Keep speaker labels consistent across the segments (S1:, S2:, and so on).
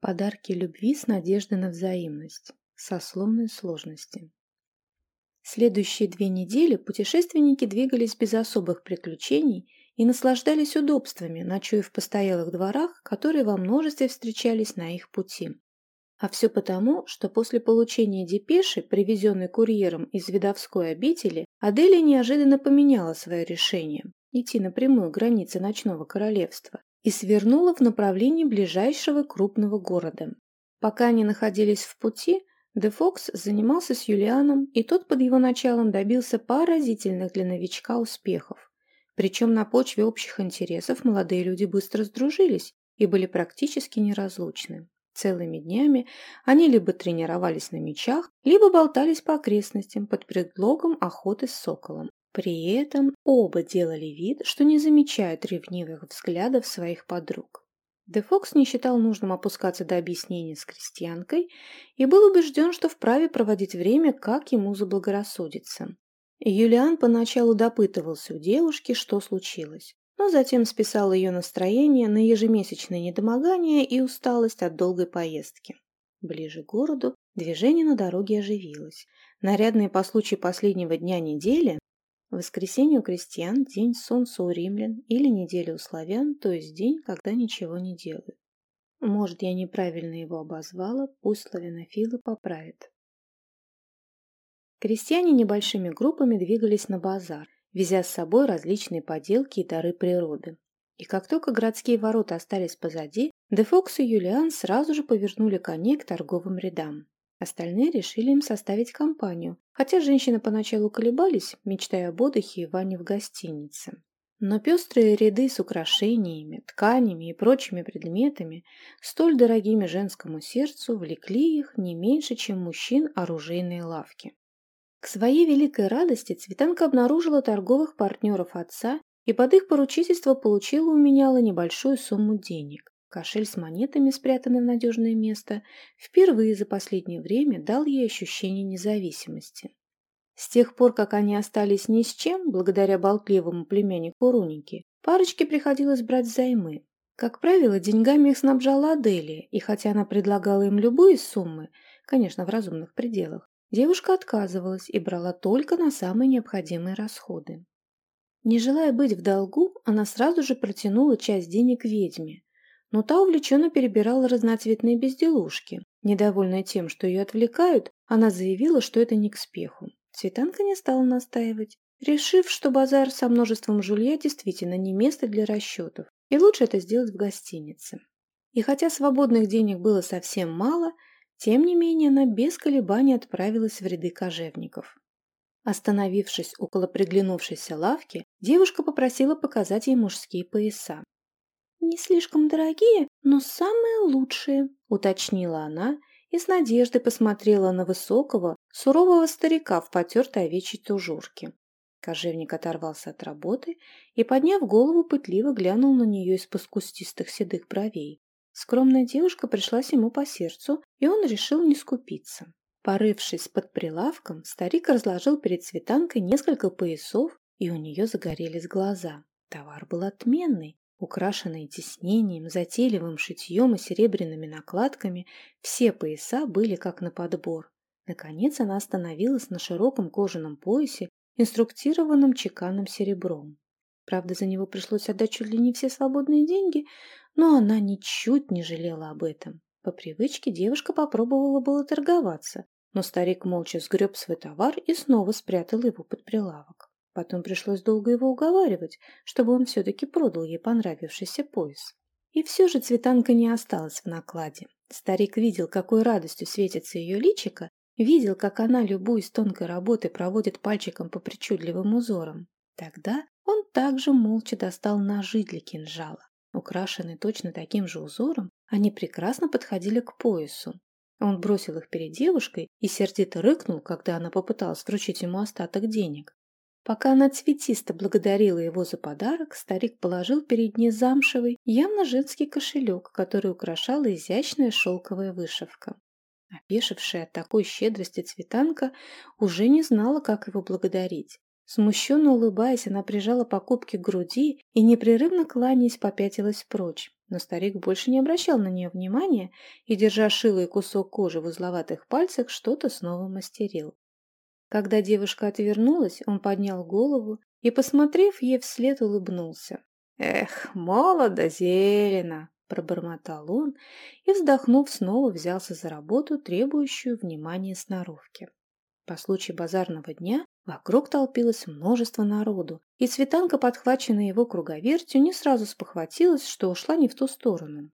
S1: Подарки любви с надеждой на взаимность. Сословные сложности. Следующие две недели путешественники двигались без особых приключений и наслаждались удобствами, ночуя в постоялых дворах, которые во множестве встречались на их пути. А все потому, что после получения депеши, привезенной курьером из видовской обители, Аделия неожиданно поменяла свое решение – идти напрямую к границе ночного королевства и свернула в направлении ближайшего крупного города. Пока они находились в пути, Де Фокс занимался с Юлианом, и тот под его началом добился поразительных для новичка успехов. Причем на почве общих интересов молодые люди быстро сдружились и были практически неразлучны. Целыми днями они либо тренировались на мечах, либо болтались по окрестностям под предлогом охоты с соколом. При этом оба делали вид, что не замечают ревнивых взглядов своих подруг. Де Фокс не считал нужным опускаться до объяснения с крестьянкой и был убежден, что вправе проводить время, как ему заблагорассудится. Юлиан поначалу допытывался у девушки, что случилось, но затем списал ее настроение на ежемесячное недомогание и усталость от долгой поездки. Ближе к городу движение на дороге оживилось. Нарядные по случаю последнего дня недели, Воскресенье у крестьян, день солнца у римлян или неделя у славян, то есть день, когда ничего не делают. Может, я неправильно его обозвала, пусть славянофилы поправят. Крестьяне небольшими группами двигались на базар, везя с собой различные поделки и дары природы. И как только городские ворота остались позади, Дефокс и Юлиан сразу же повернули коней к торговым рядам. Остальные решили им составить компанию, хотя женщины поначалу колебались, мечтая об отдыхе и ванне в гостинице. Но пестрые ряды с украшениями, тканями и прочими предметами, столь дорогими женскому сердцу, влекли их не меньше, чем мужчин оружейные лавки. К своей великой радости Цветанка обнаружила торговых партнеров отца и под их поручительство получила у меняла небольшую сумму денег. Кошель с монетами, спрятанный в надежное место, впервые за последнее время дал ей ощущение независимости. С тех пор, как они остались ни с чем, благодаря болтливому племяннику Руники, парочке приходилось брать займы. Как правило, деньгами их снабжала Аделия, и хотя она предлагала им любые суммы, конечно, в разумных пределах, девушка отказывалась и брала только на самые необходимые расходы. Не желая быть в долгу, она сразу же протянула часть денег ведьме, но та увлеченно перебирала разноцветные безделушки. Недовольная тем, что ее отвлекают, она заявила, что это не к спеху. Цветанка не стала настаивать, решив, что базар со множеством жулья действительно не место для расчетов, и лучше это сделать в гостинице. И хотя свободных денег было совсем мало, тем не менее она без колебаний отправилась в ряды кожевников. Остановившись около приглянувшейся лавки, девушка попросила показать ей мужские пояса. «Не слишком дорогие, но самые лучшие», — уточнила она и с надеждой посмотрела на высокого, сурового старика в потертой овечьей тужурке. Кожевник оторвался от работы и, подняв голову, пытливо глянул на нее из-под кустистых седых бровей. Скромная девушка пришлась ему по сердцу, и он решил не скупиться. Порывшись под прилавком, старик разложил перед цветанкой несколько поясов, и у нее загорелись глаза. Товар был отменный, Украшенные тиснением, затейливым шитьем и серебряными накладками, все пояса были как на подбор. Наконец она остановилась на широком кожаном поясе, инструктированном чеканным серебром. Правда, за него пришлось отдать чуть ли не все свободные деньги, но она ничуть не жалела об этом. По привычке девушка попробовала было торговаться, но старик молча сгреб свой товар и снова спрятал его под прилавок. Потом пришлось долго его уговаривать, чтобы он все-таки продал ей понравившийся пояс. И все же цветанка не осталась в накладе. Старик видел, какой радостью светится ее личико, видел, как она, любуясь тонкой работой, проводит пальчиком по причудливым узорам. Тогда он также молча достал ножи для кинжала. Украшенные точно таким же узором, они прекрасно подходили к поясу. Он бросил их перед девушкой и сердито рыкнул, когда она попыталась вручить ему остаток денег. Пока она цветисто благодарила его за подарок, старик положил перед ней замшевый, явно женский кошелек, который украшала изящная шелковая вышивка. Опешившая от такой щедрости цветанка уже не знала, как его благодарить. Смущенно улыбаясь, она прижала покупки к груди и, непрерывно кланяясь, попятилась прочь. Но старик больше не обращал на нее внимания и, держа шило и кусок кожи в узловатых пальцах, что-то снова мастерил. Когда девушка отвернулась, он поднял голову и, посмотрев ей вслед, улыбнулся. «Эх, молодо зелено!» — пробормотал он и, вздохнув, снова взялся за работу, требующую внимания сноровки. По случаю базарного дня вокруг толпилось множество народу, и Светанка, подхваченная его круговертью, не сразу спохватилась, что ушла не в ту сторону.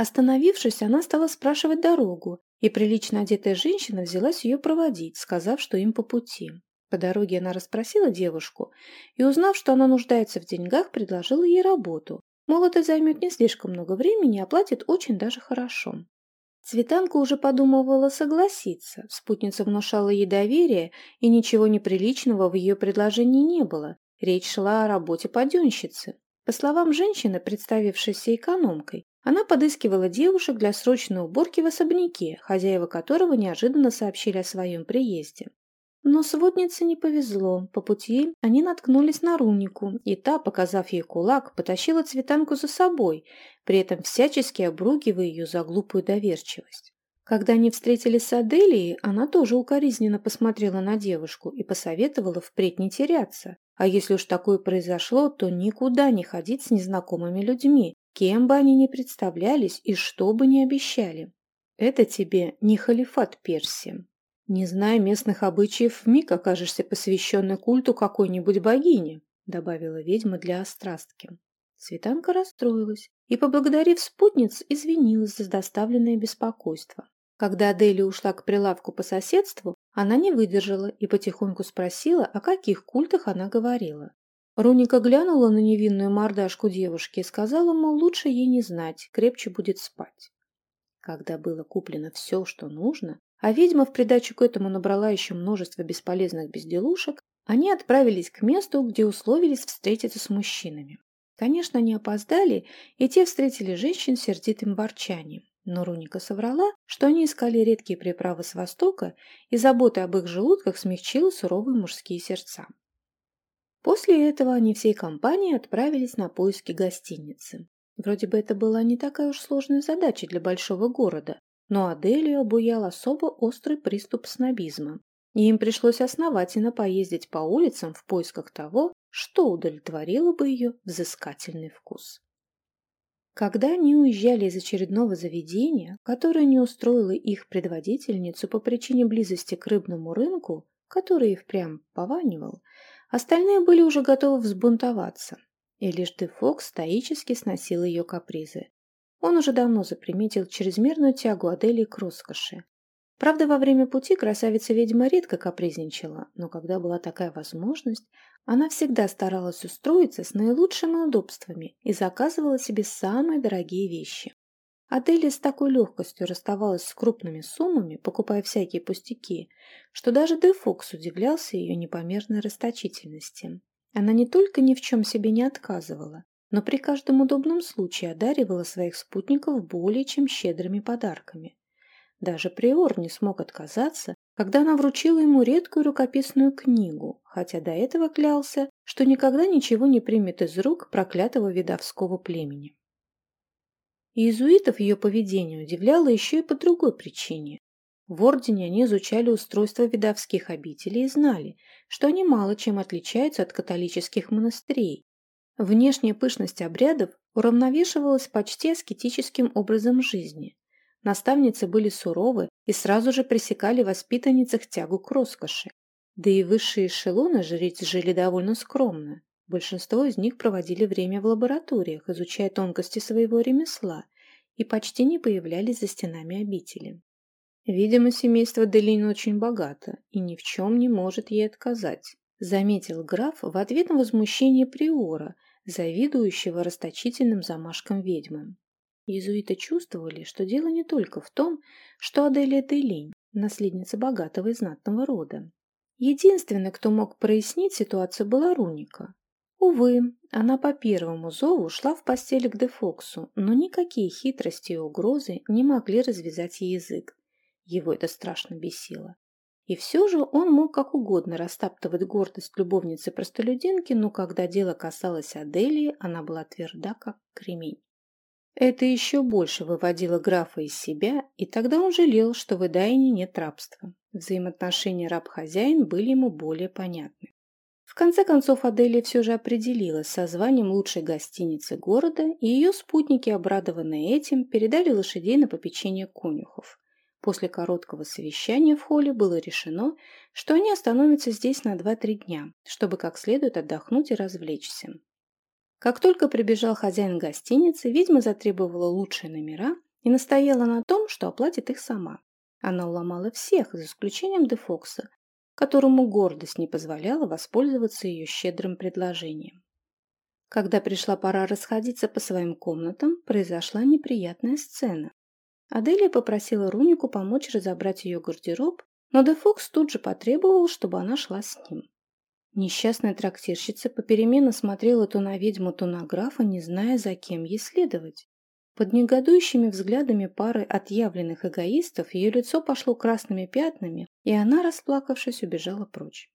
S1: Остановившись, она стала спрашивать дорогу, и прилично одетая женщина взялась ее проводить, сказав, что им по пути. По дороге она расспросила девушку и, узнав, что она нуждается в деньгах, предложила ей работу. Мол, это займет не слишком много времени, а платит очень даже хорошо. Цветанка уже подумывала согласиться. Спутница внушала ей доверие, и ничего неприличного в ее предложении не было. Речь шла о работе паденщицы. По словам женщины, представившейся экономкой, она подыскивала девушек для срочной уборки в особняке, хозяева которого неожиданно сообщили о своем приезде. Но своднице не повезло. По пути они наткнулись на Рунику, и та, показав ей кулак, потащила цветанку за собой, при этом всячески обругивая ее за глупую доверчивость. Когда они встретились с Аделией, она тоже укоризненно посмотрела на девушку и посоветовала впредь не теряться. А если уж такое произошло, то никуда не ходить с незнакомыми людьми, кем бы они ни представлялись и что бы ни обещали. Это тебе не халифат Персии. Не зная местных обычаев, вмиг окажешься посвященной культу какой-нибудь богини, добавила ведьма для острастки. Светанка расстроилась и, поблагодарив спутниц, извинилась за доставленное беспокойство. Когда Аделия ушла к прилавку по соседству, она не выдержала и потихоньку спросила, о каких культах она говорила. Руника глянула на невинную мордашку девушки и сказала, мол, лучше ей не знать, крепче будет спать. Когда было куплено все, что нужно, а ведьма в придачу к этому набрала еще множество бесполезных безделушек, они отправились к месту, где условились встретиться с мужчинами. Конечно, они опоздали, и те встретили женщин сердитым ворчанием. Но Руника соврала, что они искали редкие приправы с Востока, и забота об их желудках смягчила суровые мужские сердца. После этого они всей компанией отправились на поиски гостиницы. Вроде бы это была не такая уж сложная задача для большого города, но Аделию обуял особо острый приступ снобизма, и им пришлось основательно поездить по улицам в поисках того, что удовлетворило бы ее взыскательный вкус. Когда они уезжали из очередного заведения, которое не устроило их предводительницу по причине близости к рыбному рынку, который и впрямь пованивал, остальные были уже готовы взбунтоваться, и лишь Дефок стоически сносил ее капризы. Он уже давно заприметил чрезмерную тягу Адели к роскоши. Правда, во время пути красавица-ведьма редко капризничала, но когда была такая возможность, она всегда старалась устроиться с наилучшими удобствами и заказывала себе самые дорогие вещи. Аделия с такой легкостью расставалась с крупными суммами, покупая всякие пустяки, что даже Дефокс удивлялся ее непомерной расточительности. Она не только ни в чем себе не отказывала, но при каждом удобном случае одаривала своих спутников более чем щедрыми подарками. Даже Приор не смог отказаться, когда она вручила ему редкую рукописную книгу, хотя до этого клялся, что никогда ничего не примет из рук проклятого видовского племени. Иезуитов ее поведение удивляло еще и по другой причине. В Ордене они изучали устройство видовских обителей и знали, что они мало чем отличаются от католических монастырей, Внешняя пышность обрядов уравновешивалась почти аскетическим образом жизни. Наставницы были суровы и сразу же пресекали воспитанницах тягу к роскоши. Да и высшие эшелоны жриц жили довольно скромно. Большинство из них проводили время в лабораториях, изучая тонкости своего ремесла, и почти не появлялись за стенами обители. Видимо, семейство Делин очень богато и ни в чем не может ей отказать, заметил граф в ответ на возмущение приора – завидующего расточительным замашкам ведьмы. Иезуиты чувствовали, что дело не только в том, что Аделия Дейлинь – наследница богатого и знатного рода. Единственный, кто мог прояснить ситуацию, была Руника. Увы, она по первому зову шла в постель к Дефоксу, но никакие хитрости и угрозы не могли развязать ей язык. Его это страшно бесило. И все же он мог как угодно растаптывать гордость любовницы-простолюдинки, но когда дело касалось Аделии, она была тверда, как кремень. Это еще больше выводило графа из себя, и тогда он жалел, что в Эдайне нет рабства. Взаимоотношения раб-хозяин были ему более понятны. В конце концов Аделия все же определилась со званием лучшей гостиницы города, и ее спутники, обрадованные этим, передали лошадей на попечение конюхов. После короткого совещания в холле было решено, что они остановятся здесь на 2-3 дня, чтобы как следует отдохнуть и развлечься. Как только прибежал хозяин гостиницы, ведьма затребовала лучшие номера и настояла на том, что оплатит их сама. Она уломала всех, за исключением Дефокса, которому гордость не позволяла воспользоваться ее щедрым предложением. Когда пришла пора расходиться по своим комнатам, произошла неприятная сцена. Аделия попросила Рунику помочь разобрать ее гардероб, но Дефокс тут же потребовал, чтобы она шла с ним. Несчастная трактирщица попеременно смотрела то на ведьму, то на графа, не зная, за кем ей следовать. Под негодующими взглядами пары отъявленных эгоистов ее лицо пошло красными пятнами, и она, расплакавшись, убежала прочь.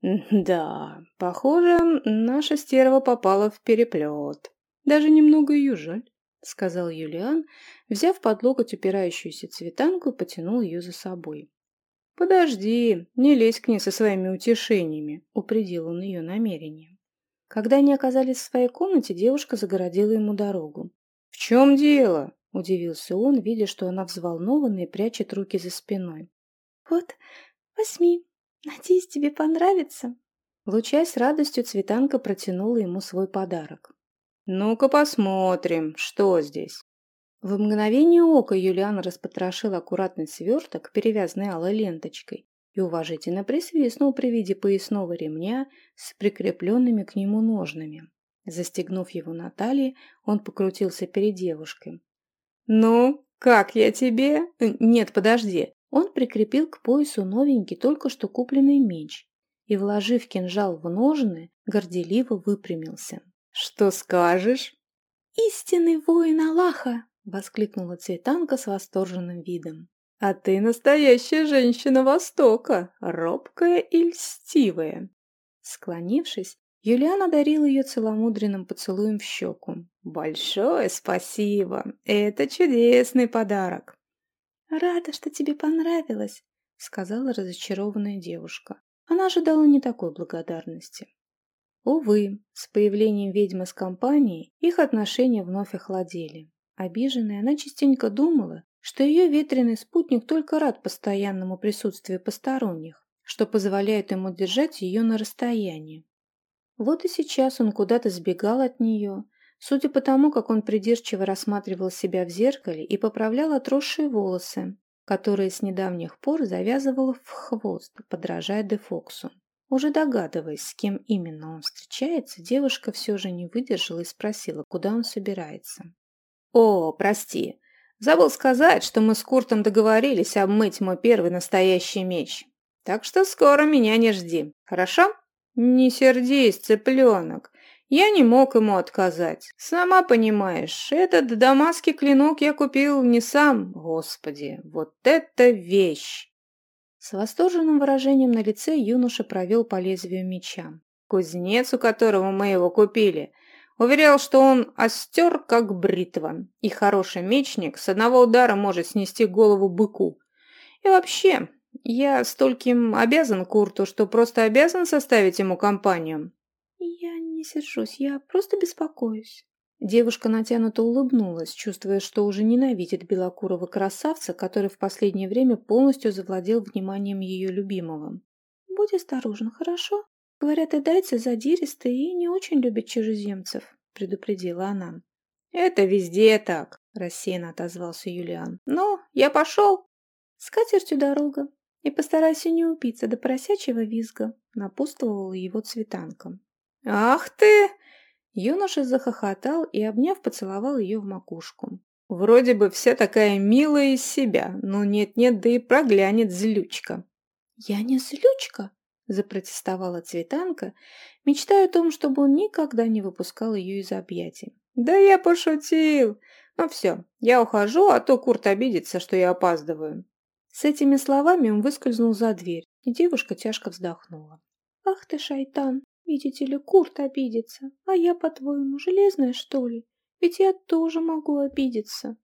S1: «Да, похоже, наша стерва попала в переплет. Даже немного ее жаль», — сказал Юлиан, взяв под локоть упирающуюся цветанку и потянул ее за собой. «Подожди, не лезь к ней со своими утешениями», — упредил он ее намерение. Когда они оказались в своей комнате, девушка загородила ему дорогу. «В чем дело?» – удивился он, видя, что она взволнована и прячет руки за спиной.
S2: «Вот, возьми. Надеюсь, тебе понравится».
S1: Лучаясь радостью, Цветанка протянула ему свой подарок.
S3: «Ну-ка посмотрим, что здесь».
S1: В мгновение ока Юлиан распотрошил аккуратный сверток, перевязанный алой ленточкой, и уважительно присвистнул при виде поясного ремня с прикрепленными к нему ножнами. Застегнув его на талии, он покрутился перед девушкой.
S3: «Ну, как я тебе?»
S1: «Нет, подожди». Он прикрепил к поясу новенький, только что купленный меч и, вложив кинжал в ножны, горделиво выпрямился.
S3: «Что скажешь?»
S2: «Истинный воин Аллаха!» — воскликнула Цветанка с восторженным видом.
S3: «А ты настоящая женщина Востока, робкая и льстивая!»
S1: Склонившись, Юлиан одарил ее целомудренным поцелуем в щеку.
S3: «Большое спасибо! Это чудесный подарок!»
S2: «Рада, что тебе понравилось», — сказала разочарованная девушка.
S1: Она ожидала не такой благодарности. Увы, с появлением ведьмы с компанией их отношения вновь охладели. Обиженная, она частенько думала, что ее ветреный спутник только рад постоянному присутствию посторонних, что позволяет ему держать ее на расстоянии. Вот и сейчас он куда-то сбегал от нее, судя по тому, как он придирчиво рассматривал себя в зеркале и поправлял отросшие волосы, которые с недавних пор завязывал в хвост, подражая Дефоксу. Уже догадываясь, с кем именно он встречается, девушка все же не выдержала и спросила, куда он собирается.
S3: «О, прости, забыл сказать, что мы с Куртом договорились обмыть мой первый настоящий меч. Так что скоро меня не жди, хорошо?» «Не сердись, цыпленок. Я не мог ему отказать. Сама понимаешь, этот дамасский клинок я купил не сам. Господи, вот это вещь!»
S1: С восторженным выражением на лице юноша провел по лезвию меча.
S3: Кузнец, у которого мы его купили, уверял, что он остер, как бритва, и хороший мечник с одного удара может снести голову быку. И вообще, я стольким обязан Курту, что просто обязан составить ему компанию.
S2: Я не сержусь, я просто беспокоюсь.
S1: Девушка натянуто улыбнулась, чувствуя, что уже ненавидит белокурого красавца, который в последнее время полностью завладел вниманием ее любимого.
S2: «Будь осторожен, хорошо? Говорят, и дайцы задиристые и не очень любят чужеземцев», — предупредила она.
S3: «Это везде так», — рассеянно отозвался Юлиан. «Ну, я пошел».
S2: «С катертью дорога. И постарайся не упиться до поросячьего визга, напутствовала его цветанка.
S3: «Ах ты!»
S1: Юноша захохотал и, обняв, поцеловал ее в макушку.
S3: «Вроде бы вся такая милая из себя, но нет-нет, да и проглянет злючка».
S2: «Я не злючка!» – запротестовала Цветанка, мечтая о том, чтобы он никогда не выпускал ее из объятий.
S3: «Да я пошутил! Ну все, я ухожу, а то Курт обидится, что я опаздываю».
S1: С этими словами он выскользнул за дверь, и девушка тяжко вздохнула.
S2: «Ах ты, шайтан! Видите ли, Курт обидится. А я, по-твоему, железная, что ли? Ведь я тоже могу обидеться.